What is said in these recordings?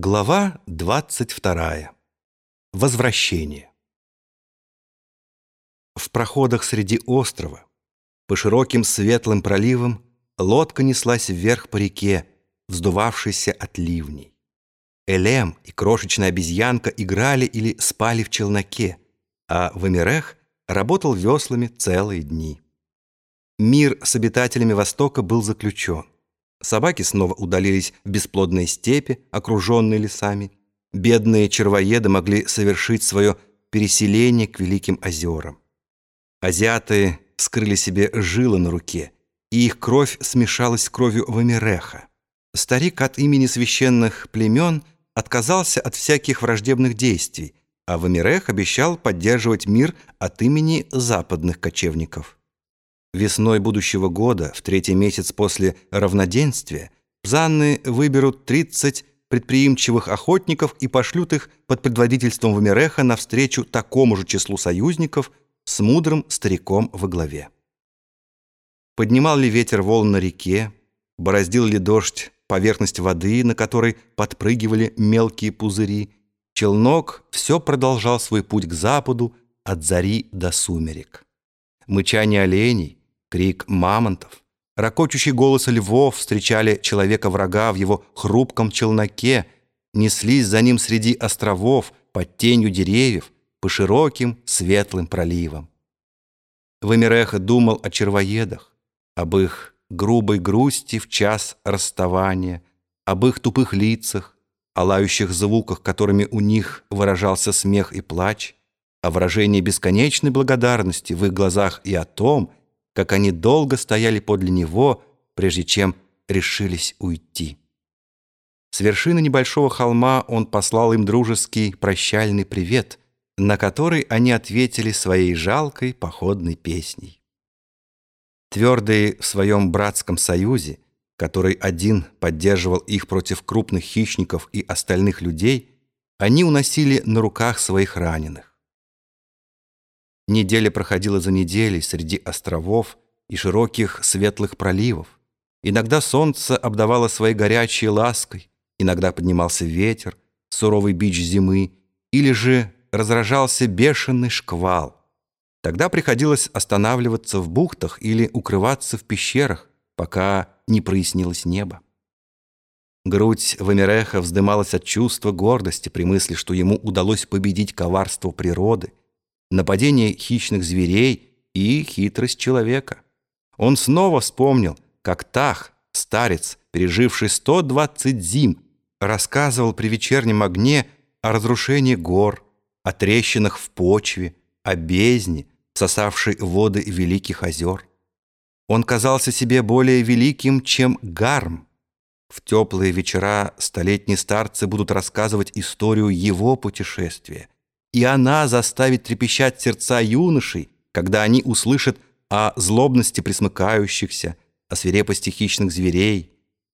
Глава 22. Возвращение. В проходах среди острова, по широким светлым проливам, лодка неслась вверх по реке, вздувавшейся от ливней. Элем и крошечная обезьянка играли или спали в челноке, а Вамирех работал веслами целые дни. Мир с обитателями Востока был заключен. Собаки снова удалились в бесплодные степи, окруженные лесами. Бедные червоеды могли совершить свое переселение к Великим озерам. Азиаты скрыли себе жилы на руке, и их кровь смешалась с кровью Вамиреха. Старик от имени священных племен отказался от всяких враждебных действий, а Вамирех обещал поддерживать мир от имени западных кочевников. Весной будущего года, в третий месяц после равноденствия, Занны выберут 30 предприимчивых охотников и пошлют их под предводительством Вамиреха навстречу такому же числу союзников с мудрым стариком во главе. Поднимал ли ветер волн на реке, бороздил ли дождь поверхность воды, на которой подпрыгивали мелкие пузыри, челнок все продолжал свой путь к западу от зари до сумерек. Мычание оленей, крик мамонтов, ракочущий голос львов встречали человека-врага в его хрупком челноке, неслись за ним среди островов, под тенью деревьев, по широким светлым проливам. Вамиреха думал о червоедах, об их грубой грусти в час расставания, об их тупых лицах, о лающих звуках, которыми у них выражался смех и плач, о выражении бесконечной благодарности в их глазах и о том, как они долго стояли подле него, прежде чем решились уйти. С вершины небольшого холма он послал им дружеский прощальный привет, на который они ответили своей жалкой походной песней. Твердые в своем братском союзе, который один поддерживал их против крупных хищников и остальных людей, они уносили на руках своих раненых. Неделя проходила за неделей среди островов и широких светлых проливов. Иногда солнце обдавало своей горячей лаской, иногда поднимался ветер, суровый бич зимы, или же разражался бешеный шквал. Тогда приходилось останавливаться в бухтах или укрываться в пещерах, пока не прояснилось небо. Грудь Вамиреха вздымалась от чувства гордости при мысли, что ему удалось победить коварство природы, нападение хищных зверей и хитрость человека. Он снова вспомнил, как Тах, старец, переживший 120 зим, рассказывал при вечернем огне о разрушении гор, о трещинах в почве, о бездне, сосавшей воды великих озер. Он казался себе более великим, чем Гарм. В теплые вечера столетние старцы будут рассказывать историю его путешествия – и она заставит трепещать сердца юношей, когда они услышат о злобности присмыкающихся, о свирепости хищных зверей,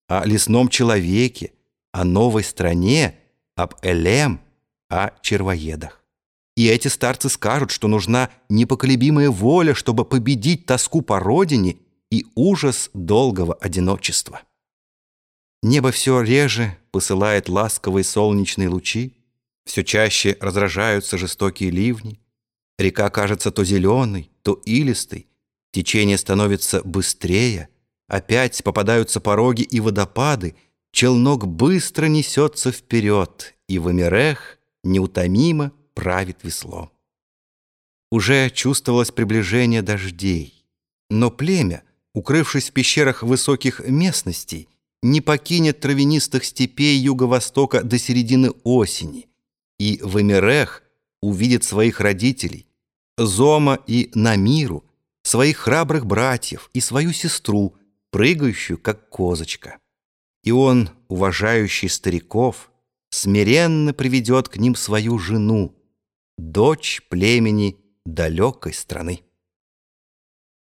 о лесном человеке, о новой стране, об Элем, о червоедах. И эти старцы скажут, что нужна непоколебимая воля, чтобы победить тоску по родине и ужас долгого одиночества. Небо все реже посылает ласковые солнечные лучи, все чаще разражаются жестокие ливни. Река кажется то зеленой, то илистой. Течение становится быстрее. Опять попадаются пороги и водопады. Челнок быстро несется вперед, и Вамирех неутомимо правит весло. Уже чувствовалось приближение дождей. Но племя, укрывшись в пещерах высоких местностей, не покинет травянистых степей юго-востока до середины осени – и Вамирех увидит своих родителей, Зома и Намиру, своих храбрых братьев и свою сестру, прыгающую, как козочка. И он, уважающий стариков, смиренно приведет к ним свою жену, дочь племени далекой страны.